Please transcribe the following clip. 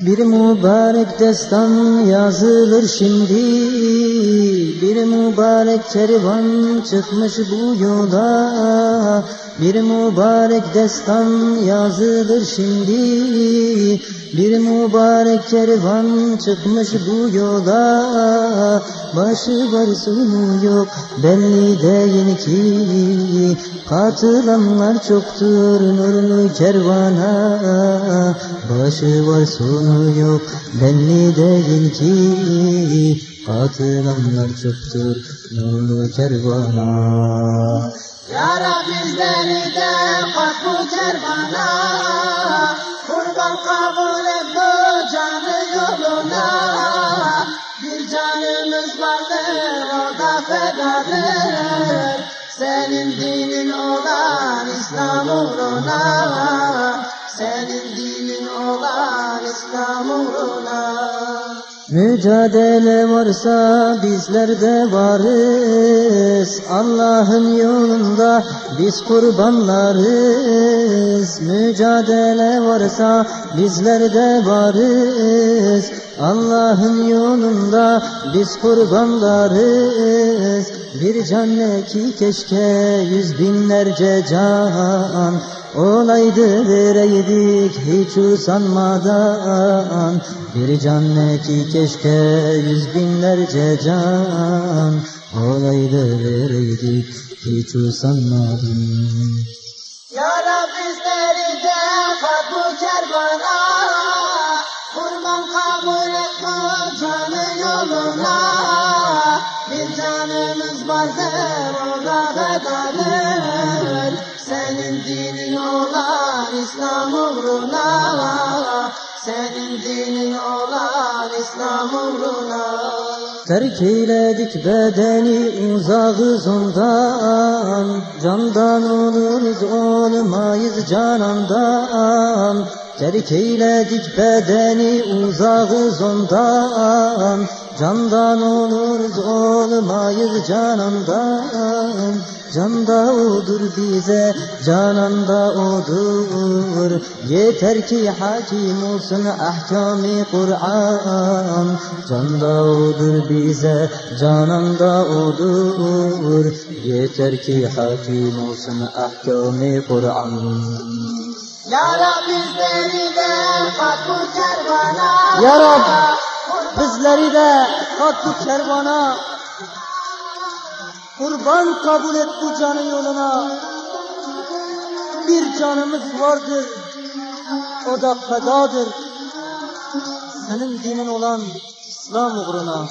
Bir mübarek destan yazılır şimdi. Bir mübarek kervan çıkmış bu yola. Bir mübarek destan yazılır şimdi. Bir mübarek kervan çıkmış bu yola. Başı var sonu yok belli değil ki. Katılanlar çoktur nurlu kervana. Başı var sonu yok. Belli değil ki Katılanlar çoktur. Nurlu kervana. Ya Rab bizleri de kat bu kervana. Kurban kabul et bu canı yoluna. Bir canımız vardır o da fedadır. Senin dinin olan İslam uğruna Mücadele varsa bizler de varız. Allah'ın yolunda biz kurbanlarız. Mücadele varsa bizler de varız. Allah'ın yolunda biz kurbanlarız. Bir can ki keşke yüz binlerce can Olaydı vereydik hiç usanmadan. Bir can ne ki keşke yüz binlerce can. Olaydı vereydik hiç usanmadan. Ya Rab bizleri de kat bu kervana Kurban kabul et canı yoluna. Bir canımız vardır o da fedadır Olan İslam uğruna Senin dinin olan İslam uğruna. Terk eyledik bedeni uzağız ondan Candan oluruz olmayız canandan. Terk eyledik bedeni uzağız ondan Candan oluruz olmayız canandan Can da odur bize, canan da odur. Yeter ki hakim olsun ahkami Kur'an. Can da odur bize, canan da odur. Yeter ki hakim olsun ahkami Kur'an. Ya Rab bizleri de kat bu kervana Ya Rab, bizleri de kat bu kervana Kurban kabul et bu canı yoluna. Bir canımız vardır. O da fedadır. Senin dinin olan İslam uğruna